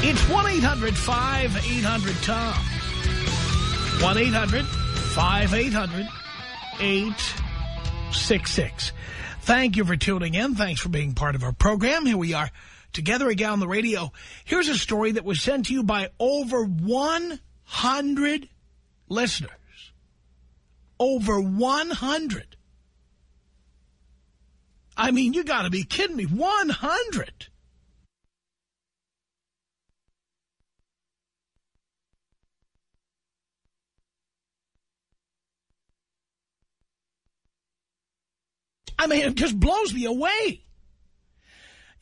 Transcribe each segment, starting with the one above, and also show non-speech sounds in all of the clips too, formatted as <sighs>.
It's 1-800-5800-TOM. 1-800-5800-866. Thank you for tuning in. Thanks for being part of our program. Here we are together again on the radio. Here's a story that was sent to you by over 100 listeners. Over 100. I mean, you got to be kidding me. 100. I mean, it just blows me away.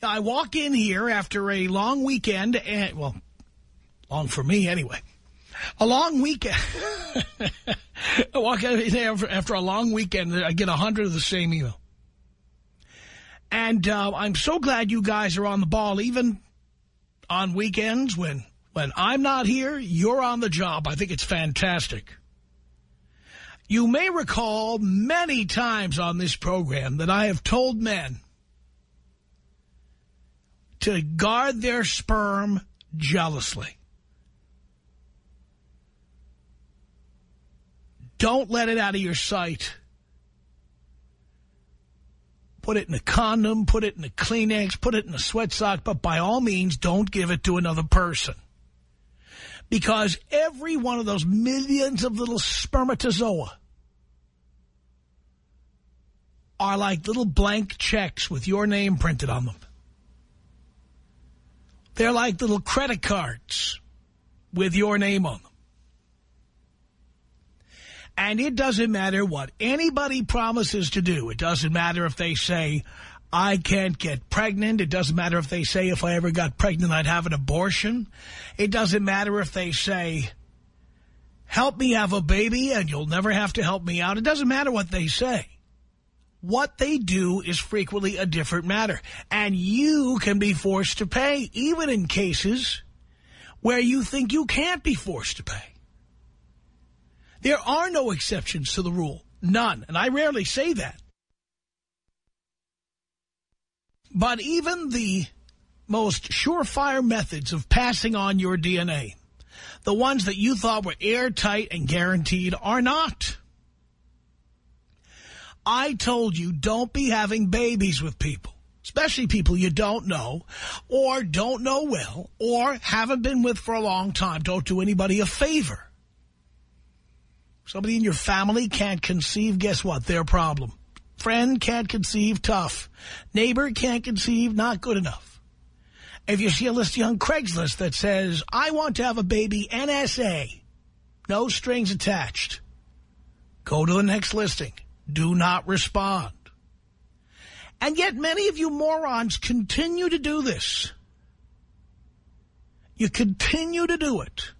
I walk in here after a long weekend, and well, long for me anyway. A long weekend. <laughs> I walk in after, after a long weekend, I get a hundred of the same email. And uh, I'm so glad you guys are on the ball, even on weekends when when I'm not here, you're on the job. I think it's fantastic. You may recall many times on this program that I have told men to guard their sperm jealously. Don't let it out of your sight. Put it in a condom, put it in a Kleenex, put it in a sweat sock, but by all means, don't give it to another person. Because every one of those millions of little spermatozoa are like little blank checks with your name printed on them. They're like little credit cards with your name on them. And it doesn't matter what anybody promises to do. It doesn't matter if they say, I can't get pregnant. It doesn't matter if they say if I ever got pregnant, I'd have an abortion. It doesn't matter if they say, help me have a baby and you'll never have to help me out. It doesn't matter what they say. What they do is frequently a different matter. And you can be forced to pay, even in cases where you think you can't be forced to pay. There are no exceptions to the rule. None. And I rarely say that. But even the most surefire methods of passing on your DNA, the ones that you thought were airtight and guaranteed, are not. I told you don't be having babies with people, especially people you don't know or don't know well or haven't been with for a long time. Don't do anybody a favor. Somebody in your family can't conceive, guess what? Their problem. Friend can't conceive, tough. Neighbor can't conceive, not good enough. If you see a listing on Craigslist that says, I want to have a baby NSA, no strings attached, go to the next listing. Do not respond. And yet many of you morons continue to do this. You continue to do it.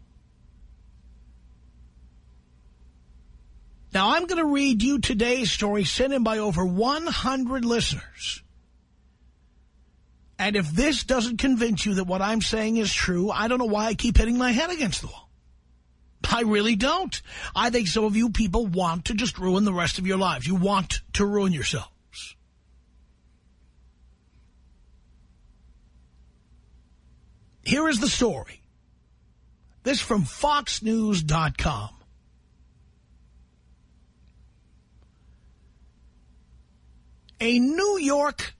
Now, I'm going to read you today's story sent in by over 100 listeners. And if this doesn't convince you that what I'm saying is true, I don't know why I keep hitting my head against the wall. I really don't. I think some of you people want to just ruin the rest of your lives. You want to ruin yourselves. Here is the story. This from FoxNews.com. A New York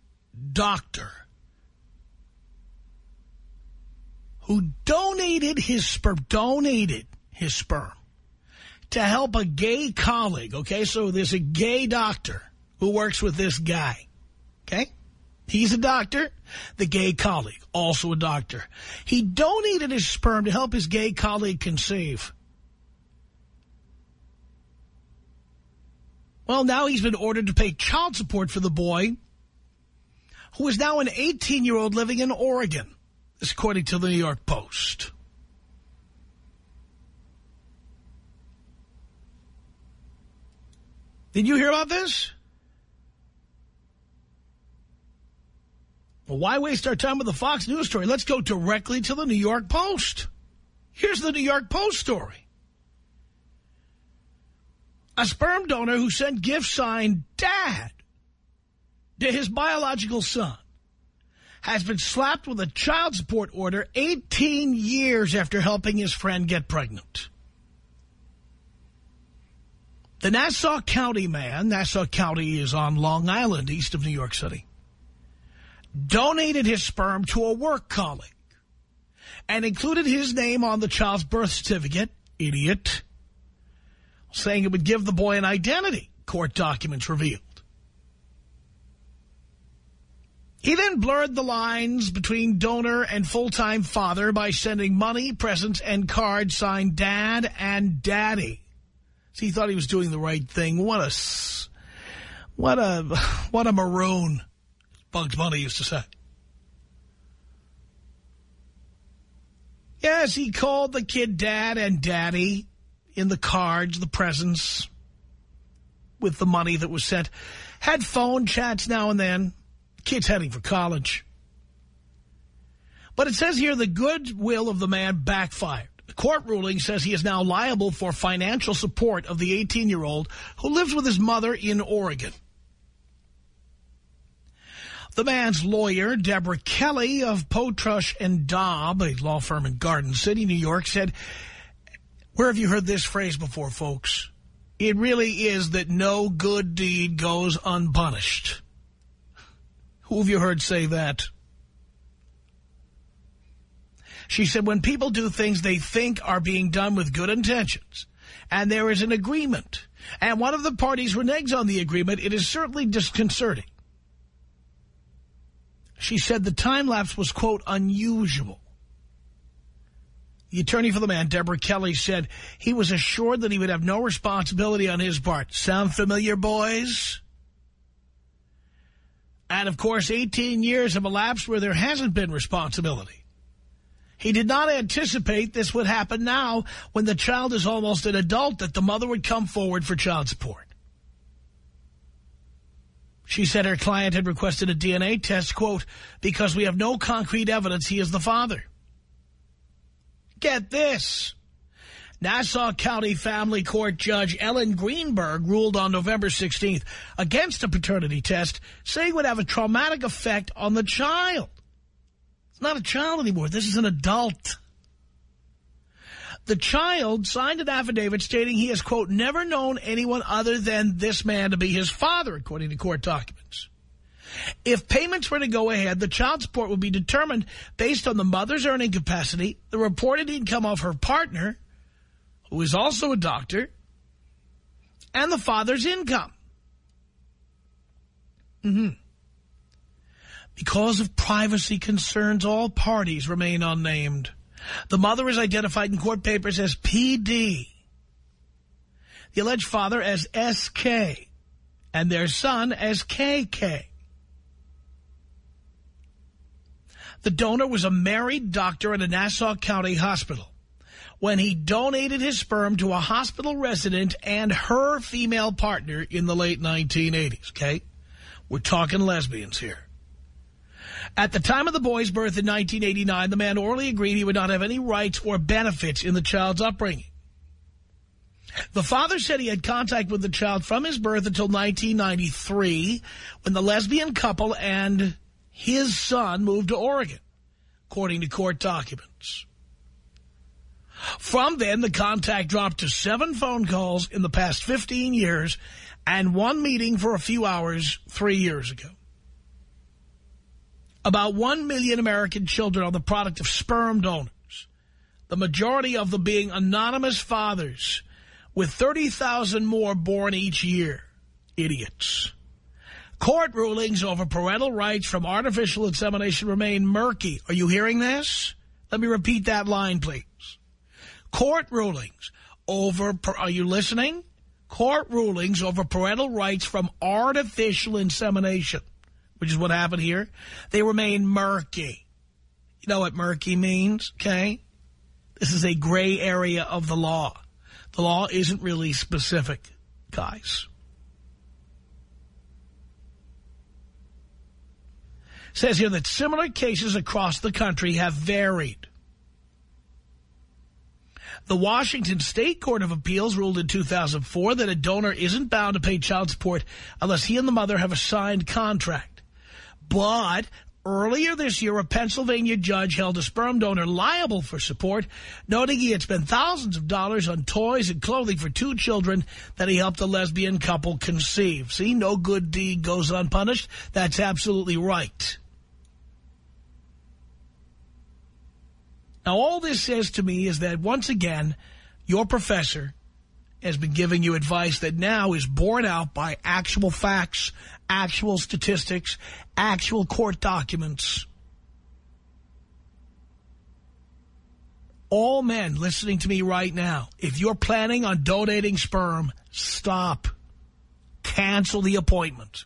doctor who donated his sperm, donated his sperm to help a gay colleague, okay? So there's a gay doctor who works with this guy, okay? He's a doctor. The gay colleague, also a doctor. He donated his sperm to help his gay colleague conceive. Well, now he's been ordered to pay child support for the boy, who is now an 18-year-old living in Oregon, according to the New York Post. Did you hear about this? Well, why waste our time with the Fox News story? Let's go directly to the New York Post. Here's the New York Post story. A sperm donor who sent gift signed dad to his biological son has been slapped with a child support order 18 years after helping his friend get pregnant. The Nassau County man, Nassau County is on Long Island, east of New York City, donated his sperm to a work colleague and included his name on the child's birth certificate, idiot, saying it would give the boy an identity, court documents revealed. He then blurred the lines between donor and full-time father by sending money, presents, and cards signed Dad and Daddy. So he thought he was doing the right thing. What a, what a, <laughs> what a maroon. Bugs Bunny used to say. Yes, he called the kid dad and daddy in the cards, the presents, with the money that was sent. Had phone chats now and then. Kid's heading for college. But it says here the goodwill of the man backfired. The court ruling says he is now liable for financial support of the 18-year-old who lives with his mother in Oregon. The man's lawyer, Deborah Kelly of Potrush and Dobb, a law firm in Garden City, New York, said, where have you heard this phrase before, folks? It really is that no good deed goes unpunished. Who have you heard say that? She said, when people do things they think are being done with good intentions, and there is an agreement, and one of the parties reneges on the agreement, it is certainly disconcerting. She said the time lapse was, quote, unusual. The attorney for the man, Deborah Kelly, said he was assured that he would have no responsibility on his part. Sound familiar, boys? And, of course, 18 years have elapsed where there hasn't been responsibility. He did not anticipate this would happen now when the child is almost an adult, that the mother would come forward for child support. She said her client had requested a DNA test, quote, because we have no concrete evidence he is the father. Get this. Nassau County Family Court Judge Ellen Greenberg ruled on November 16th against a paternity test, saying it would have a traumatic effect on the child. It's not a child anymore. This is an adult. The child signed an affidavit stating he has, quote, never known anyone other than this man to be his father, according to court documents. If payments were to go ahead, the child support would be determined based on the mother's earning capacity, the reported income of her partner, who is also a doctor, and the father's income. Mm -hmm. Because of privacy concerns, all parties remain unnamed. The mother is identified in court papers as PD. The alleged father as SK. And their son as KK. The donor was a married doctor at a Nassau County hospital. When he donated his sperm to a hospital resident and her female partner in the late 1980s, okay? We're talking lesbians here. At the time of the boy's birth in 1989, the man orally agreed he would not have any rights or benefits in the child's upbringing. The father said he had contact with the child from his birth until 1993, when the lesbian couple and his son moved to Oregon, according to court documents. From then, the contact dropped to seven phone calls in the past 15 years and one meeting for a few hours three years ago. About one million American children are the product of sperm donors. the majority of them being anonymous fathers with 30,000 more born each year. Idiots. Court rulings over parental rights from artificial insemination remain murky. Are you hearing this? Let me repeat that line, please. Court rulings over, are you listening? Court rulings over parental rights from artificial insemination, which is what happened here, they remain murky. You know what murky means, okay? This is a gray area of the law. The law isn't really specific, guys. Says here that similar cases across the country have varied. The Washington State Court of Appeals ruled in 2004 that a donor isn't bound to pay child support unless he and the mother have a signed contract. But Earlier this year, a Pennsylvania judge held a sperm donor liable for support, noting he had spent thousands of dollars on toys and clothing for two children that he helped a lesbian couple conceive. See, no good deed goes unpunished. That's absolutely right. Now, all this says to me is that, once again, your professor has been giving you advice that now is borne out by actual facts, actual statistics, actual court documents. All men listening to me right now, if you're planning on donating sperm, stop. Cancel the appointment.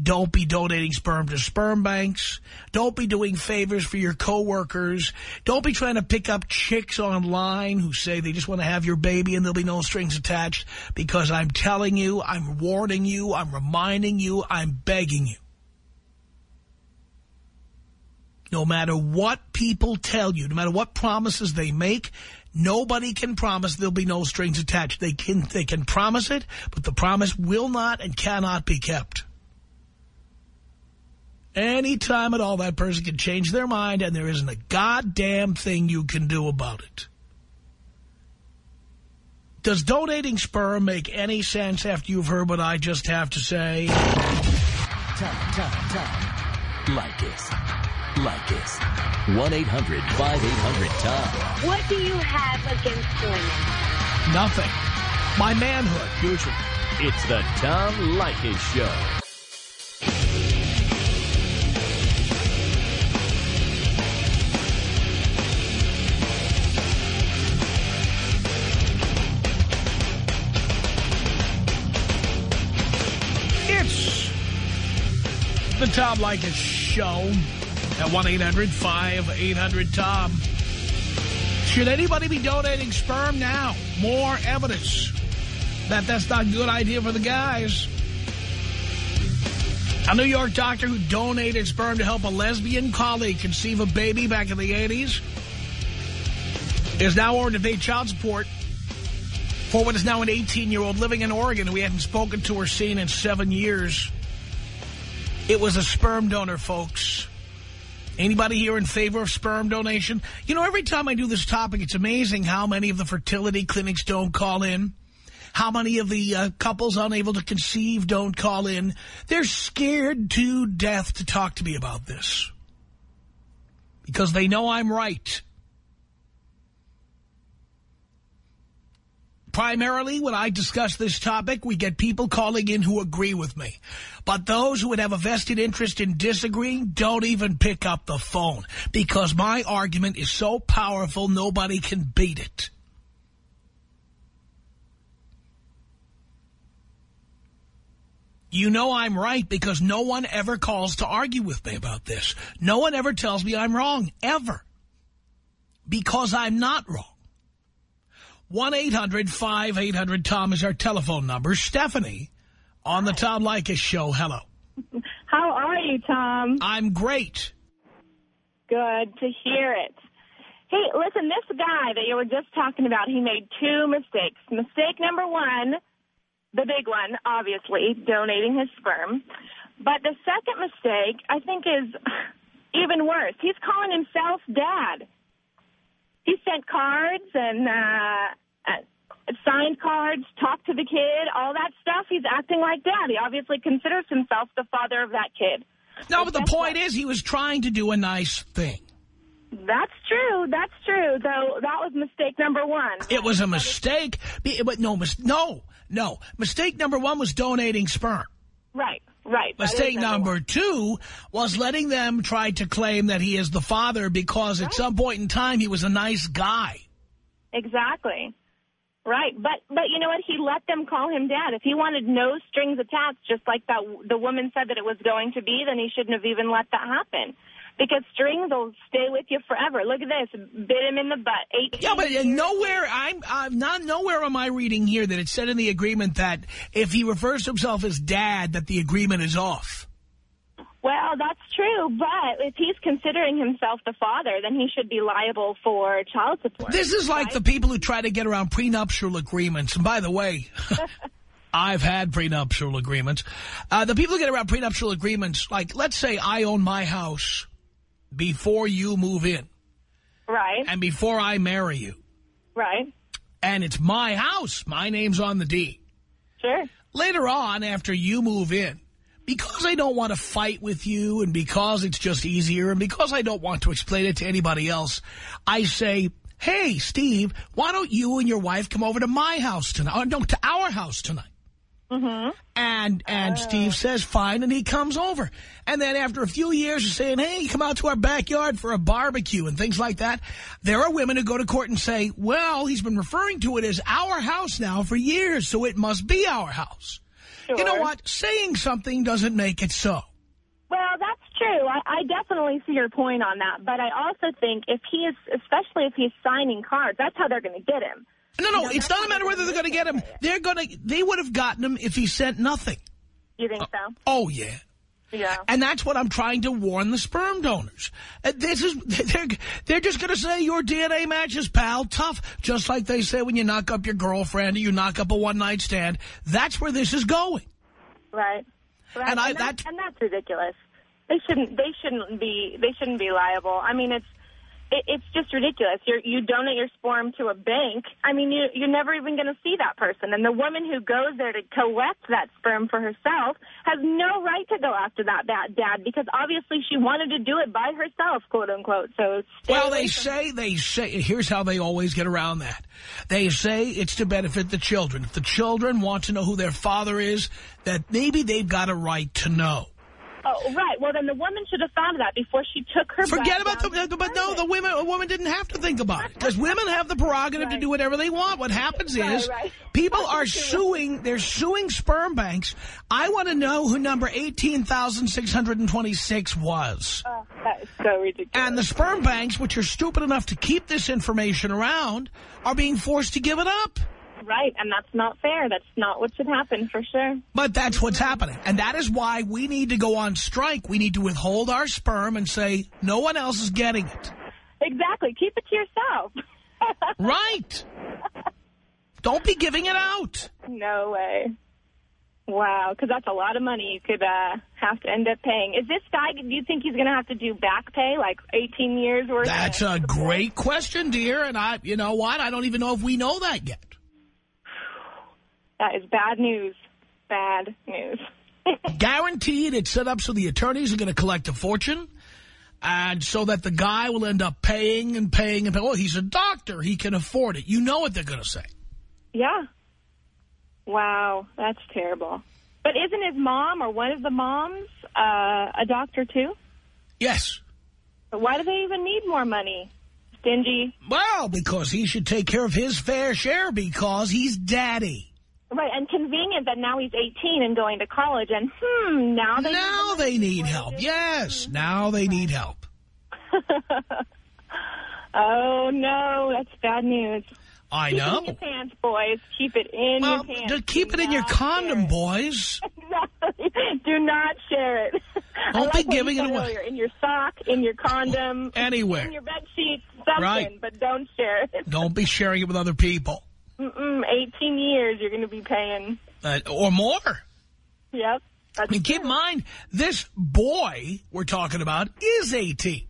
Don't be donating sperm to sperm banks. Don't be doing favors for your coworkers. Don't be trying to pick up chicks online who say they just want to have your baby and there'll be no strings attached because I'm telling you, I'm warning you, I'm reminding you, I'm begging you. No matter what people tell you, no matter what promises they make, nobody can promise there'll be no strings attached. They can, they can promise it, but the promise will not and cannot be kept. Any time at all, that person can change their mind, and there isn't a goddamn thing you can do about it. Does donating sperm make any sense after you've heard what I just have to say? Tom, Tom, Tom. Leykis. Like us. 1-800-5800-TOM. What do you have against women? Nothing. My manhood, usually. It's the Tom Leykis Show. Tom Leykis Show at 1-800-5800-TOM. Should anybody be donating sperm now? More evidence that that's not a good idea for the guys. A New York doctor who donated sperm to help a lesbian colleague conceive a baby back in the 80s is now ordered to pay child support for what is now an 18-year-old living in Oregon who we hadn't spoken to or seen in seven years. It was a sperm donor, folks. Anybody here in favor of sperm donation? You know, every time I do this topic, it's amazing how many of the fertility clinics don't call in. How many of the uh, couples unable to conceive don't call in. They're scared to death to talk to me about this. Because they know I'm right. Primarily, when I discuss this topic, we get people calling in who agree with me. But those who would have a vested interest in disagreeing don't even pick up the phone because my argument is so powerful, nobody can beat it. You know I'm right because no one ever calls to argue with me about this. No one ever tells me I'm wrong, ever. Because I'm not wrong. 1-800-5800-TOM is our telephone number. Stephanie on the Tom Leykis show. Hello. How are you, Tom? I'm great. Good to hear it. Hey, listen, this guy that you were just talking about, he made two mistakes. Mistake number one, the big one, obviously, donating his sperm. But the second mistake, I think, is even worse. He's calling himself dad he sent cards and uh, uh, signed cards, talked to the kid, all that stuff. He's acting like dad. He obviously considers himself the father of that kid. No, but the point is he was trying to do a nice thing. That's true. That's true. Though that was mistake number one. It was a mistake. But no, mis- no, no. Mistake number one was donating sperm. Right, right. Mistake number one. two was letting them try to claim that he is the father because at some point in time he was a nice guy. Exactly. Right, but but you know what? He let them call him dad. If he wanted no strings attached, just like that the woman said that it was going to be, then he shouldn't have even let that happen. Because strings will stay with you forever. Look at this, bit him in the butt. Yeah, but uh, nowhere, I'm, I'm not, nowhere am I reading here that it said in the agreement that if he refers to himself as dad, that the agreement is off. Well, that's true, but if he's considering himself the father, then he should be liable for child support. This is like the people who try to get around prenuptial agreements. And by the way, <laughs> I've had prenuptial agreements. Uh, the people who get around prenuptial agreements, like let's say I own my house before you move in Right, and before I marry you. right, And it's my house. My name's on the deed. sure. Later on, after you move in, because I don't want to fight with you and because it's just easier and because I don't want to explain it to anybody else, I say, hey, Steve, why don't you and your wife come over to my house tonight? Or no, to our house tonight. Mm-hmm. And and Steve says fine, and he comes over. And then after a few years of saying, hey, come out to our backyard for a barbecue and things like that, there are women who go to court and say, well, he's been referring to it as our house now for years, so it must be our house. You know what? Saying something doesn't make it so. Well, that's true. I, I definitely see your point on that. But I also think if he is, especially if he's signing cards, that's how they're going to get him. No, no, it's not a matter whether they're going gonna get him. They're going to, they would have gotten him if he sent nothing. You think so? Oh, yeah. Yeah. And that's what I'm trying to warn the sperm donors. Uh, This is <laughs> they're they're just going to say your DNA matches, pal. Tough, just like they say when you knock up your girlfriend or you knock up a one night stand. That's where this is going. Right. Right. And I- that, that- and that's ridiculous. They shouldn't. They shouldn't be. They shouldn't be liable. I mean, it's. It, it's just ridiculous. You you donate your sperm to a bank. I mean, you you're never even going to see that person. And the woman who goes there to collect that sperm for herself has no right to go after that bad dad because obviously she wanted to do it by herself, quote unquote. So Well, they say they say here's how they always get around that. They say it's to benefit the children. If the children want to know who their father is, that maybe they've got a right to know. Oh, right. Well, then the woman should have thought of that before she took her. Forget about down the, but no, the women, a woman didn't have to think about it because women have the prerogative to do whatever they want. What happens Right, is right. people are suing, they're suing sperm banks. I want to know who number 18,626 was. Oh, that is so ridiculous. And the sperm banks, which are stupid enough to keep this information around, are being forced to give it up. Right, and that's not fair. That's not what should happen, for sure. But that's what's happening. And that is why we need to go on strike. We need to withhold our sperm and say no one else is getting it. Exactly. Keep it to yourself. <laughs> Right. Don't be giving it out. no way. Wow, because that's a lot of money you could uh, have to end up paying. Is this guy, do you think he's going to have to do back pay, like 18 years worth? That's a great question, dear. And I, you know what? I don't even know if we know that yet. That is bad news. Bad news. <laughs> Guaranteed it's set up so the attorneys are going to collect a fortune. And so that the guy will end up paying and paying and paying. Well, he's a doctor. He can afford it. You know what they're going to say. yeah. Wow, that's terrible. But isn't his mom or one of the moms uh, a doctor too? Yes. But why do they even need more money? Stingy. Well, because he should take care of his fair share because he's daddy. Right, and convenient that now he's 18 and going to college, and hmm, now they Now they need help. Yes, now they need help. <laughs> oh no, that's bad news. I Keep it know. in your pants, boys. Keep it in Well, your pants. keep it in your condom, boys. <laughs> it. Do not share it. Don't like be giving it away. earlier. In your sock, in your condom, Anywhere. in your bed sheets, something, Right. but don't share it. Don't be sharing it with other people. Mm-mm, 18 years you're going to be paying. Uh, or more. Yep. I mean, keep in mind, this boy we're talking about is 18.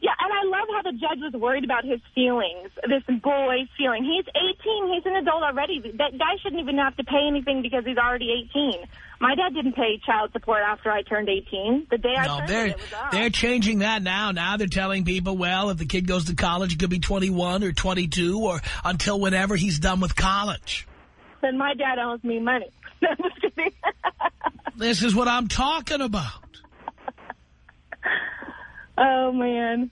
Yeah, and I love how the judge was worried about his feelings, this boy's feeling. He's 18. He's an adult already. That guy shouldn't even have to pay anything because he's already 18. My dad didn't pay child support after I turned 18. The day I No, turned they're, it, it they're changing that now. Now they're telling people, well, if the kid goes to college, it could be 21 or 22 or until whenever he's done with college. Then my dad owes me money. <laughs> No, I'm just kidding. <laughs> This is what I'm talking about. Oh, man.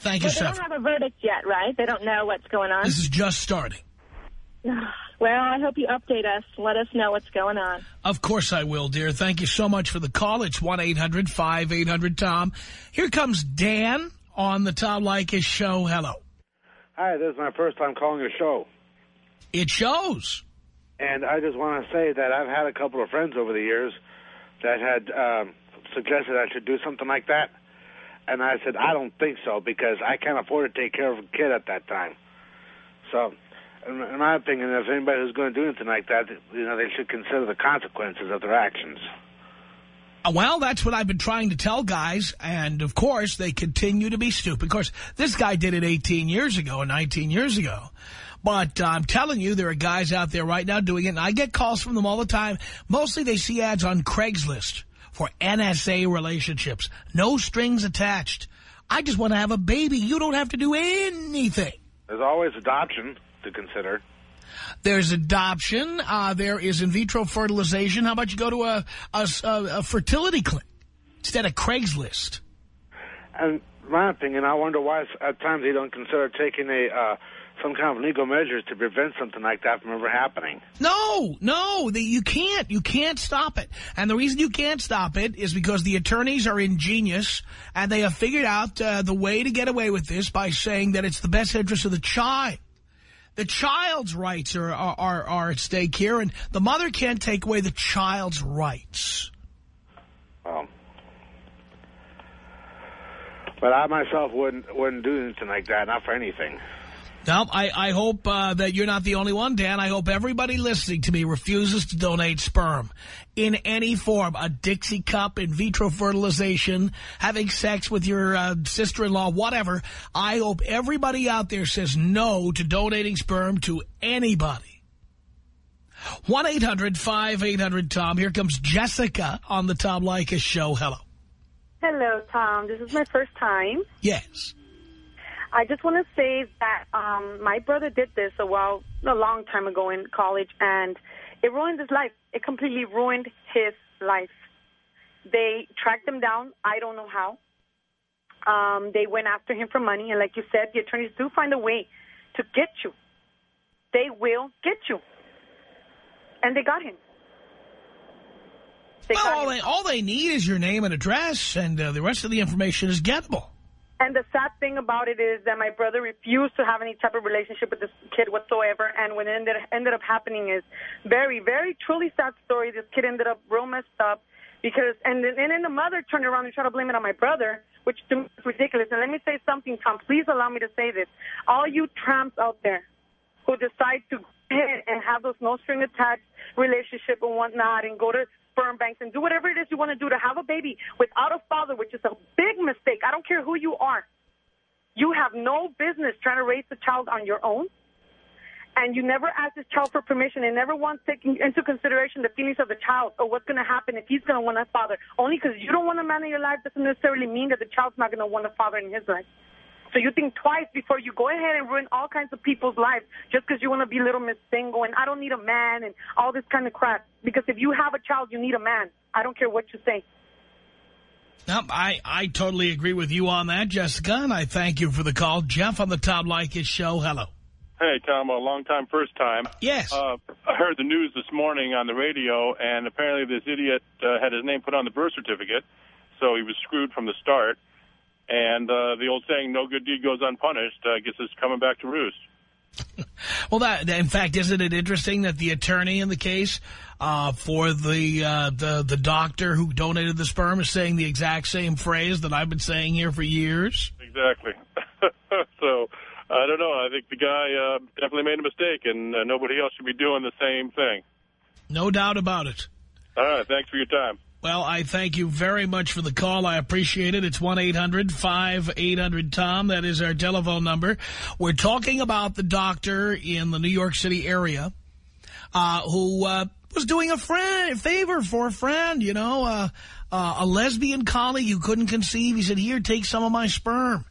Thank you, But they don't have a verdict yet, right? They don't know what's going on. This is just starting. <sighs> Well, I hope you update us. Let us know what's going on. Of course I will, dear. Thank you so much for the call. It's 1-800-5800-TOM. Here comes Dan on the Tom Leykis show. Hello. Hi, this is my first time calling your show. It shows. And I just want to say that I've had a couple of friends over the years that had um, suggested I should do something like that. And I said, I don't think so because I can't afford to take care of a kid at that time. So, in my opinion, if anybody who's going to do anything like that, you know, they should consider the consequences of their actions. Uh, Well, that's what I've been trying to tell guys, and of course, they continue to be stupid. Of course, this guy did it 18 years ago, and 19 years ago. But uh, I'm telling you, there are guys out there right now doing it, and I get calls from them all the time. Mostly they see ads on Craigslist for NSA relationships. No strings attached. I just want to have a baby. You don't have to do anything. There's always adoption to consider. There's adoption. Uh, there is in vitro fertilization. How about you go to a, a, a fertility clinic instead of Craigslist? And my opinion, I wonder why at times they don't consider taking a uh, some kind of legal measures to prevent something like that from ever happening. No, no, the, you can't. You can't stop it. And the reason you can't stop it is because the attorneys are ingenious and they have figured out uh, the way to get away with this by saying that it's the best interest of the child. The child's rights are, are, are, are at stake here, and the mother can't take away the child's rights. Um, but I myself wouldn't wouldn't do anything like that, not for anything. Now, I, I hope uh, that you're not the only one, Dan. I hope everybody listening to me refuses to donate sperm in any form. A Dixie cup, in vitro fertilization, having sex with your uh, sister-in-law, whatever. I hope everybody out there says no to donating sperm to anybody. 1-800-5800-TOM. Here comes Jessica on the Tom Leykis show. Hello. Hello, Tom. This is my first time. Yes. I just want to say that um, my brother did this a while, a long time ago in college, and it ruined his life. It completely ruined his life. They tracked him down. I don't know how. Um, they went after him for money, and like you said, the attorneys do find a way to get you. They will get you. And they got him. They Well, got all him. they, all they need is your name and address, and uh, the rest of the information is gettable. And the sad thing about it is that my brother refused to have any type of relationship with this kid whatsoever. And what ended ended up happening is very, very truly sad story. This kid ended up real messed up because, and then, and then the mother turned around and tried to blame it on my brother, which to me is ridiculous. And let me say something, Tom. Please allow me to say this. All you tramps out there who decide to and have those no string attached relationship and whatnot and go to sperm banks and do whatever it is you want to do to have a baby without a father, which is a big mistake. I don't care who you are. You have no business trying to raise a child on your own. And you never ask this child for permission and never once taking into consideration the feelings of the child or what's going to happen if he's going to want a father. Only because you don't want a man in your life doesn't necessarily mean that the child's not going to want a father in his life. So you think twice before you go ahead and ruin all kinds of people's lives just because you want to be little Miss Single and I don't need a man and all this kind of crap. Because if you have a child, you need a man. I don't care what you say. No, I, I totally agree with you on that, Jessica, and I thank you for the call. Jeff on the Tom Leykis show. Hello. Hey, Tom, a long time, first time. Yes. Uh, I heard the news this morning on the radio, and apparently this idiot uh, had his name put on the birth certificate, so he was screwed from the start. And uh, the old saying, no good deed goes unpunished, I guess is coming back to roost. <laughs> Well, that in fact, isn't it interesting that the attorney in the case uh, for the, uh, the the doctor who donated the sperm is saying the exact same phrase that I've been saying here for years? Exactly. <laughs> so, I don't know. I think the guy uh, definitely made a mistake, and uh, nobody else should be doing the same thing. No doubt about it. All right, thanks for your time. Well, I thank you very much for the call. I appreciate it. It's 1-800-5800-TOM. That is our telephone number. We're talking about the doctor in the New York City area uh, who uh, was doing a friend favor for a friend, you know, uh, uh, a lesbian colleague who couldn't conceive. He said, here, take some of my sperm.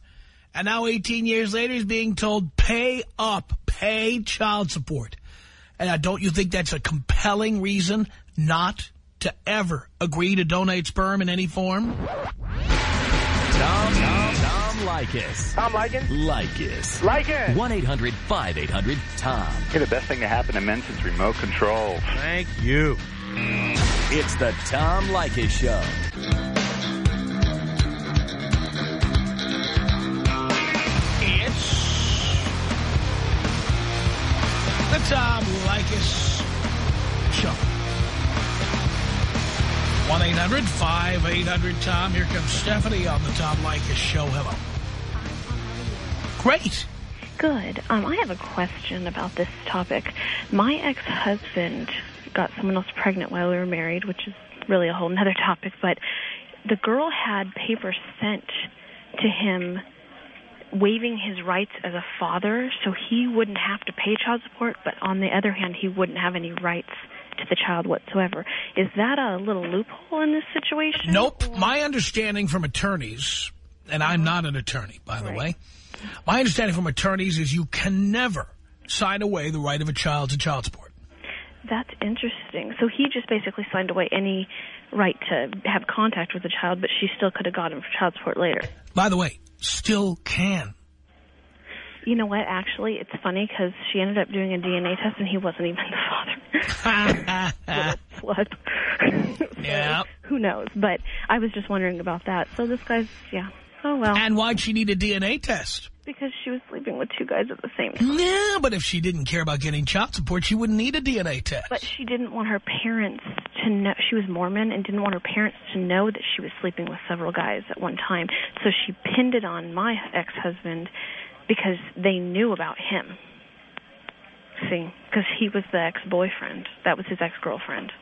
And now 18 years later, he's being told, pay up, pay child support. And uh, don't you think that's a compelling reason not to ever agree to donate sperm in any form? Tom, Tom, Tom Leykis. Tom Liken? Leykis. Liken! 1-800-5800-TOM. Hey, the best thing to happen to men since remote control. Thank you. It's the Tom Leykis Show. It's the Tom Leykis 1-800-5800-TOM. Here comes Stephanie on the Tom Leykis Show. Hello. Great. Good. Um, I have a question about this topic. My ex-husband got someone else pregnant while we were married, which is really a whole other <laughs> topic, but the girl had papers sent to him waiving his rights as a father, so he wouldn't have to pay child support, but on the other hand, he wouldn't have any rights to the child whatsoever. Is that a little loophole in this situation? Nope. My understanding from attorneys, and I'm not an attorney, by the Right. way, my understanding from attorneys is you can never sign away the right of a child to child support. That's interesting. So he just basically signed away any right to have contact with the child, but she still could have gotten him for child support later. By the way, still can. You know what? Actually, it's funny because she ended up doing a DNA test and he wasn't even the father. <laughs> Slut. <laughs> So, Yeah. Who knows? But I was just wondering about that. So this guy's, yeah. Oh, well. and why'd she need a DNA test? because she was sleeping with two guys at the same time. Yeah, but if she didn't care about getting child support, she wouldn't need a DNA test. But she didn't want her parents to know. She was Mormon and didn't want her parents to know that she was sleeping with several guys at one time. So she pinned it on my ex-husband because they knew about him. See, because he was the ex-boyfriend. That was his ex-girlfriend.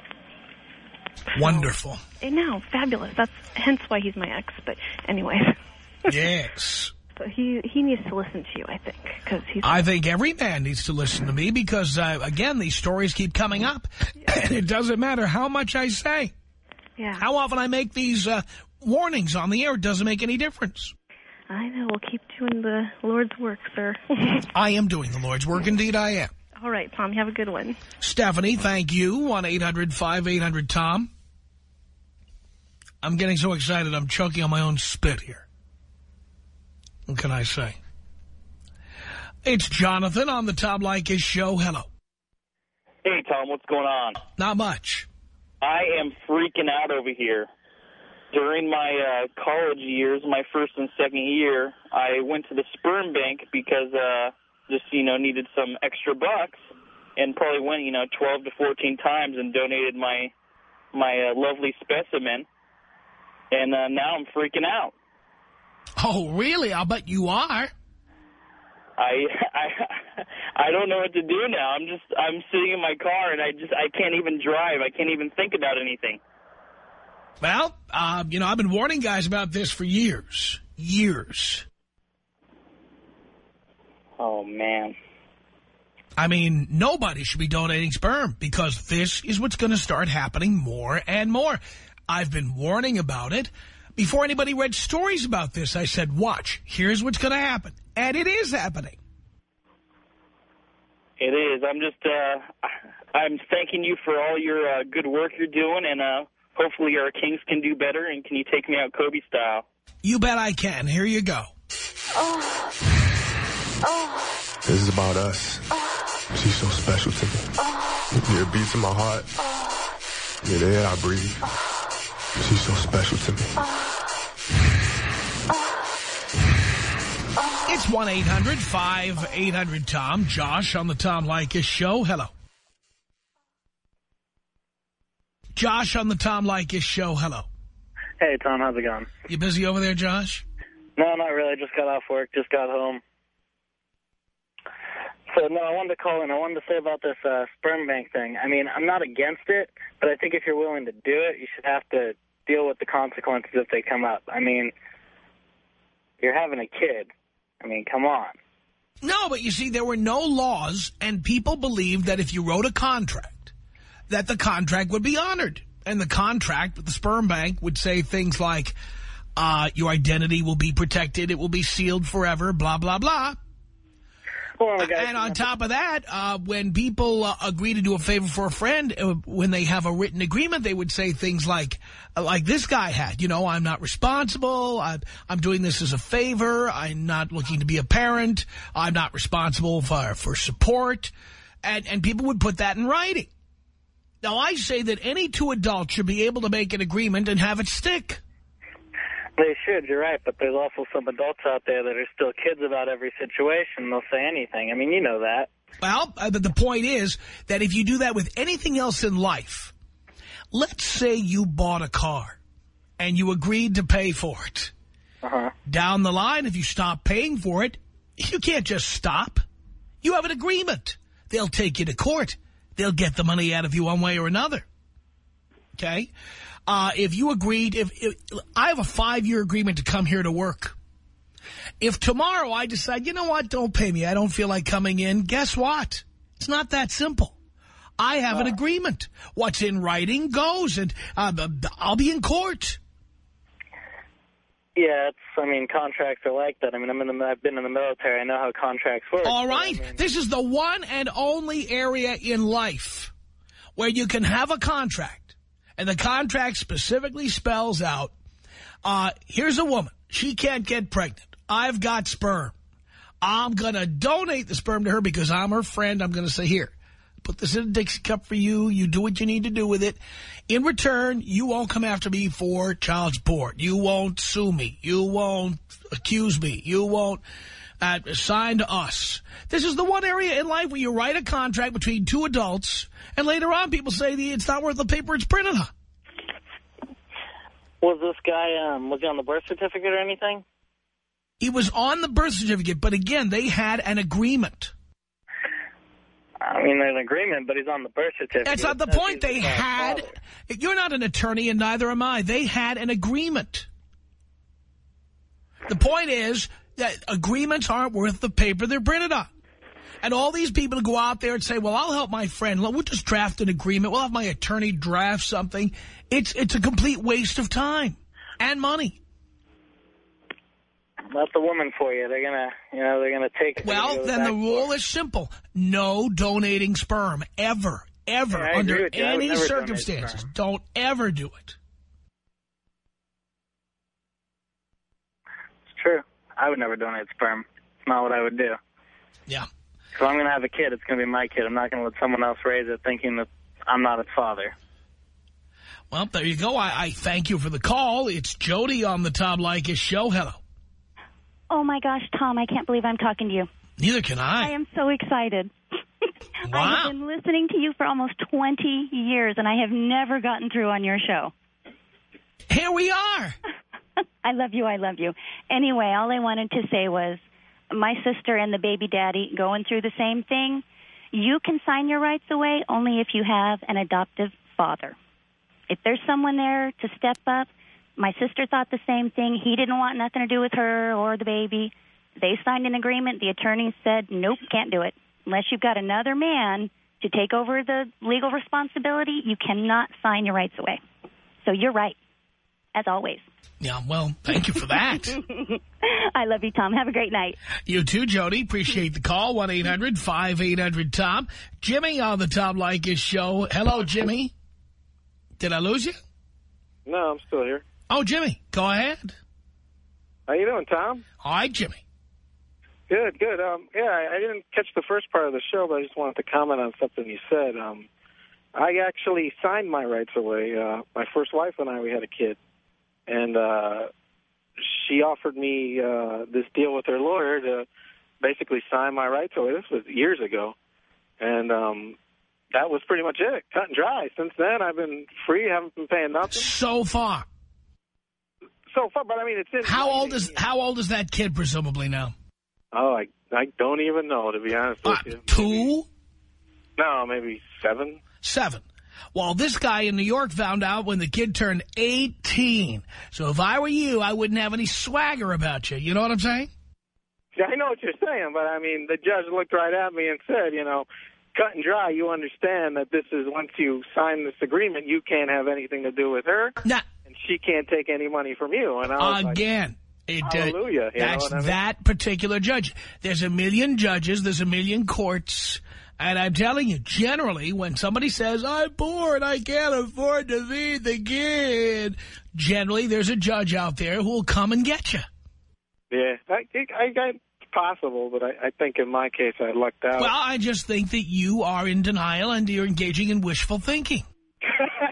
Wonderful. And now, fabulous. That's hence why he's my ex. But anyways, <laughs> yes. so he he needs to listen to you, I think, because he's. I think every man needs to listen to me because, uh, again, these stories keep coming up. <laughs> And it doesn't matter how much I say. yeah. How often I make these uh, warnings on the air, it doesn't make any difference. I know. We'll keep doing the Lord's work, sir. <laughs> I am doing the Lord's work. Indeed, I am. All right, Tom. You have a good one. Stephanie, thank you. 1-800-5800-TOM. I'm getting so excited I'm choking on my own spit here. What can I say? It's Jonathan on the Tom Leykis show. Hello. Hey, Tom, what's going on? Not much. I am freaking out over here. During my uh, college years, my first and second year, I went to the sperm bank because uh, just, you know, needed some extra bucks and probably went, you know, 12 to 14 times and donated my my uh, lovely specimen. And uh, now I'm freaking out. Oh, really? I'll bet you are. I <laughs> I I don't know what to do now. I'm just I'm sitting in my car and I just I can't even drive. I can't even think about anything. Well, uh, you know, I've been warning guys about this for years. Years. Oh man. I mean, nobody should be donating sperm because this is what's going to start happening more and more. I've been warning about it. Before anybody read stories about this, I said, watch, here's what's going to happen. And it is happening. It is. I'm just uh I'm thanking you for all your uh, good work you're doing and uh hopefully our Kings can do better and can you take me out Kobe style? You bet I can. Here you go. Oh. Oh. This is about us. Oh. She's so special to me. Oh. Yeah, it beats in my heart. Oh. Yeah, the air I breathe. She's so special to me. It's 1-800-5800-TOM. Josh on the Tom Leykis show. Hello. Josh on the Tom Leykis show. Hello. Hey, Tom, how's it going? You busy over there, Josh? No, not really. I Just got off work. Just got home. So, no, I wanted to call in. I wanted to say about this uh, sperm bank thing. I mean, I'm not against it, but I think if you're willing to do it, you should have to deal with the consequences if they come up. I mean, you're having a kid. I mean, come on. No, but you see, there were no laws, and people believed that if you wrote a contract, that the contract would be honored. And the contract with the sperm bank would say things like, uh, your identity will be protected, it will be sealed forever, blah, blah, blah. Well, And on top of that, uh, when people uh, agree to do a favor for a friend, uh, when they have a written agreement, they would say things like, uh, like this guy had, you know, I'm not responsible. I'm, I'm doing this as a favor. I'm not looking to be a parent. I'm not responsible for, for support. And, and people would put that in writing. Now, I say that any two adults should be able to make an agreement and have it stick. They should, you're right, but there's also some adults out there that are still kids about every situation. They'll say anything. I mean, you know that. Well, uh, but the point is that if you do that with anything else in life, let's say you bought a car and you agreed to pay for it. Uh-huh. Down the line, if you stop paying for it, you can't just stop. You have an agreement. They'll take you to court. They'll get the money out of you one way or another. Okay? Uh, if you agreed, if, if I have a five-year agreement to come here to work. If tomorrow I decide, you know what, don't pay me, I don't feel like coming in, guess what? It's not that simple. I have an agreement. What's in writing goes, and uh, I'll be in court. Yeah, it's. I mean, contracts are like that. I mean, I'm in the. I've been in the military. I know how contracts work. All right. I mean, This is the one and only area in life where you can have a contract, and the contract specifically spells out, uh, here's a woman. She can't get pregnant. I've got sperm. I'm going to donate the sperm to her because I'm her friend. I'm going to say, here, put this in a Dixie cup for you. You do what you need to do with it. In return, you won't come after me for child support. You won't sue me. You won't accuse me. You won't uh, sign to us. This is the one area in life where you write a contract between two adults, and later on people say the it's not worth the paper it's printed on. was this guy? Um, was he on the birth certificate or anything? He was on the birth certificate, but again, they had an agreement. I mean, there's an agreement, but he's on the birth certificate. That's not the point. They had, father. you're not an attorney and neither am I. They had an agreement. The point is that agreements aren't worth the paper they're printed on. And all these people go out there and say, well, I'll help my friend. We'll just draft an agreement. We'll have my attorney draft something. It's, it's a complete waste of time and money. That's the woman for you. They're gonna, you know, they're gonna take. it. Well, go then the rule is simple. No donating sperm, ever, ever, Yeah, under with you. I would any circumstances. Don't ever do it. It's true. I would never donate sperm. It's not what I would do. Yeah. If I'm gonna have a kid, it's gonna be my kid. I'm not gonna let someone else raise it thinking that I'm not its father. Well, there you go. I, I thank you for the call. It's Jody on the Tom Leykis show. Hello. Oh, my gosh, Tom, I can't believe I'm talking to you. Neither can I I. am so excited. Wow. <laughs> I have been listening to you for almost 20 years, and I have never gotten through on your show. Here we are. <laughs> I love you. I love you. Anyway, all I wanted to say was my sister and the baby daddy going through the same thing. You can sign your rights away only if you have an adoptive father. If there's someone there to step up, my sister thought the same thing. He didn't want nothing to do with her or the baby. They signed an agreement. The attorney said, nope, can't do it. Unless you've got another man to take over the legal responsibility, you cannot sign your rights away. So you're right, as always. Yeah, well, thank you for that. <laughs> I love you, Tom. Have a great night. you too, Jody. Appreciate the call. 1-800-5800-TOM. Jimmy on the Tom Leykis show. Hello, Jimmy. Did I lose you? No, I'm still here. Oh, Jimmy, go ahead. How you doing, Tom? Hi, Jimmy. Good, good. Um, yeah, I, I didn't catch the first part of the show, but I just wanted to comment on something you said. Um, I actually signed my rights away. Uh, my first wife and I, we had a kid, and uh, she offered me uh, this deal with her lawyer to basically sign my rights away. This was years ago, and um, that was pretty much it, cut and dry. Since then, I've been free, haven't been paying nothing So far. So far. But I mean, it's in How old is how old is that kid, presumably, now? Oh, I I don't even know to be honest with Uh, you. two? No, maybe seven. Seven. Well, this guy in New York found out when the kid turned 18. So if I were you, I wouldn't have any swagger about you. You know what I'm saying? Yeah, I know what you're saying, but I mean, the judge looked right at me and said, you know, cut and dry, you understand that this is once you sign this agreement, you can't have anything to do with her, nah. And she can't take any money from you. And I Again. Like, it, uh, Hallelujah. Know that's I mean? that particular judge. There's a million judges. There's a million courts. And I'm telling you, generally, when somebody says, I'm bored, I can't afford to feed the kid, generally there's a judge out there who will come and get you. Yeah, I, I, I, it's possible, but I, I think in my case I lucked out. Well, I just think that you are in denial and you're engaging in wishful thinking. <laughs>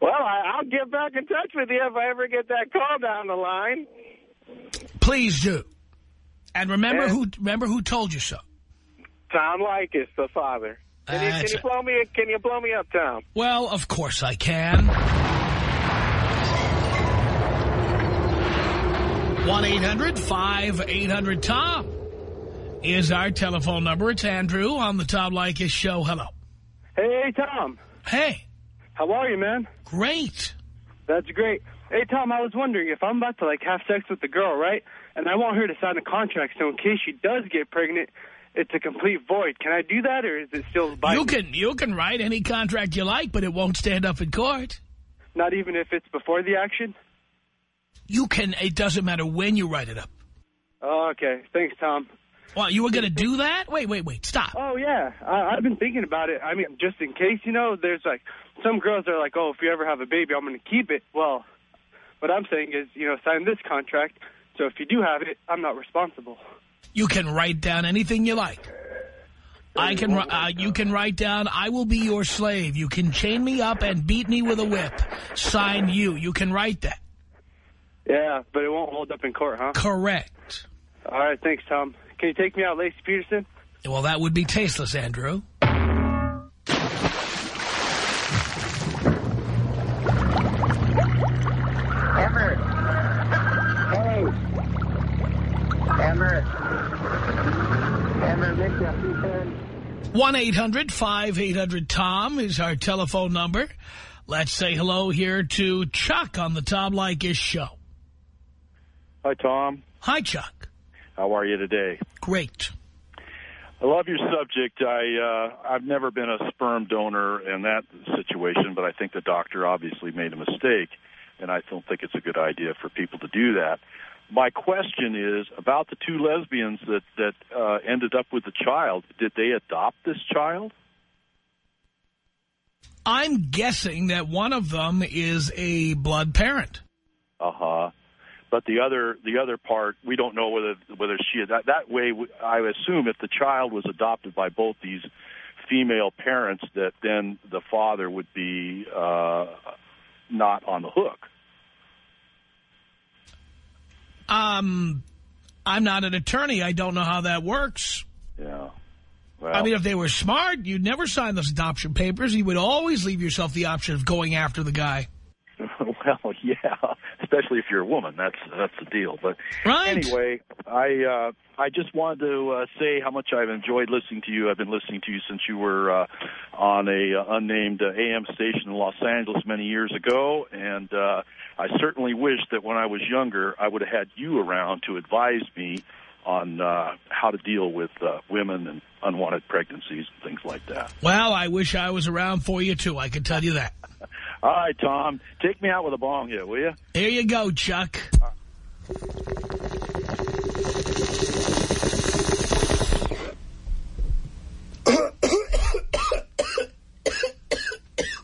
well, I, I'll get back in touch with you if I ever get that call down the line. Please do. And remember Yeah. who remember who told you so. Tom Leykis, the father. Can you, can you blow me? Can you blow me up, Tom? Well, of course I can. 1-800-5800-TOM is our telephone number. It's Andrew on the Tom Leykis Show. Hello. Hey, Tom. Hey. How are you, man? Great. That's great. Hey, Tom, I was wondering if I'm about to, like, have sex with the girl, right? And I want her to sign a contract, so in case she does get pregnant, it's a complete void. Can I do that, or is it still binding? You can you can write any contract you like, but it won't stand up in court. Not even if it's before the action? You can. It doesn't matter when you write it up. Oh, okay. Thanks, Tom. Well, you were going to do that? Wait, wait, wait. Stop. Oh, yeah. I, I've been thinking about it. I mean, just in case, you know, there's, like, some girls are like, oh, if you ever have a baby, I'm going to keep it. Well, what I'm saying is, you know, sign this contract, so if you do have it, I'm not responsible. You can write down anything you like. I can. ri- Uh, you can write down, "I will be your slave." You can chain me up and beat me with a whip. Sign you. You can write that. Yeah, but it won't hold up in court, huh? Correct. All right, thanks, Tom. Can you take me out, Laci Peterson? Well, that would be tasteless, Andrew. Emmer. Hey. Emmer. Emmer, Mitchell, One eight hundred five eight hundred Tom is our telephone number. Let's say hello here to Chuck on the Tom Leykis show. Hi, Tom. Hi, Chuck. How are you today? Great. I love your subject. I uh, I've never been a sperm donor in that situation, but I think the doctor obviously made a mistake, and I don't think it's a good idea for people to do that. My question is about the two lesbians that that uh, ended up with the child. Did they adopt this child? I'm guessing that one of them is a blood parent. Uh huh. But the other the other part, we don't know whether whether she that that way. I assume if the child was adopted by both these female parents, that then the father would be uh, not on the hook. Um, I'm not an attorney. I don't know how that works. Yeah. Well, I mean, if they were smart, you'd never sign those adoption papers. You would always leave yourself the option of going after the guy. <laughs> well, yeah, especially if you're a woman. That's that's the deal. But right. anyway, I uh, I just wanted to uh, say how much I've enjoyed listening to you. I've been listening to you since you were uh, on a uh, unnamed uh, AM station in Los Angeles many years ago, and uh, I certainly wish that when I was younger, I would have had you around to advise me on uh, how to deal with uh, women and unwanted pregnancies and things like that. Well, I wish I was around for you, too. I can tell you that. All right, Tom, take me out with a bong here, will you? Here you go, Chuck.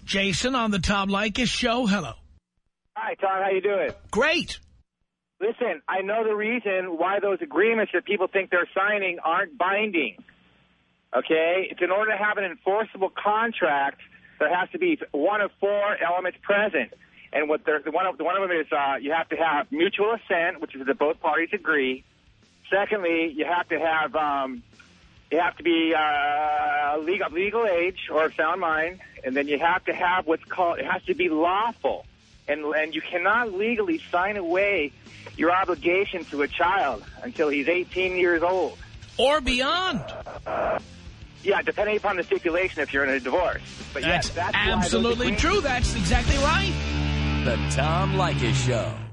Jason on the Tom Leykis show. Hello. Hi, Tom. How you doing? Great. Listen, I know the reason why those agreements that people think they're signing aren't binding. Okay? It's in order to have an enforceable contract, there has to be one of four elements present. And what one of one of them is uh, you have to have mutual assent, which is that both parties agree. Secondly, you have to have um, you have to be uh, legal legal age or sound mind, and then you have to have what's called it has to be lawful, and and you cannot legally sign away your obligation to a child until he's 18 years old or beyond. Yeah, depending upon the stipulation if you're in a divorce. But That's yes, that's absolutely true. That's exactly right. The Tom Leykis Show.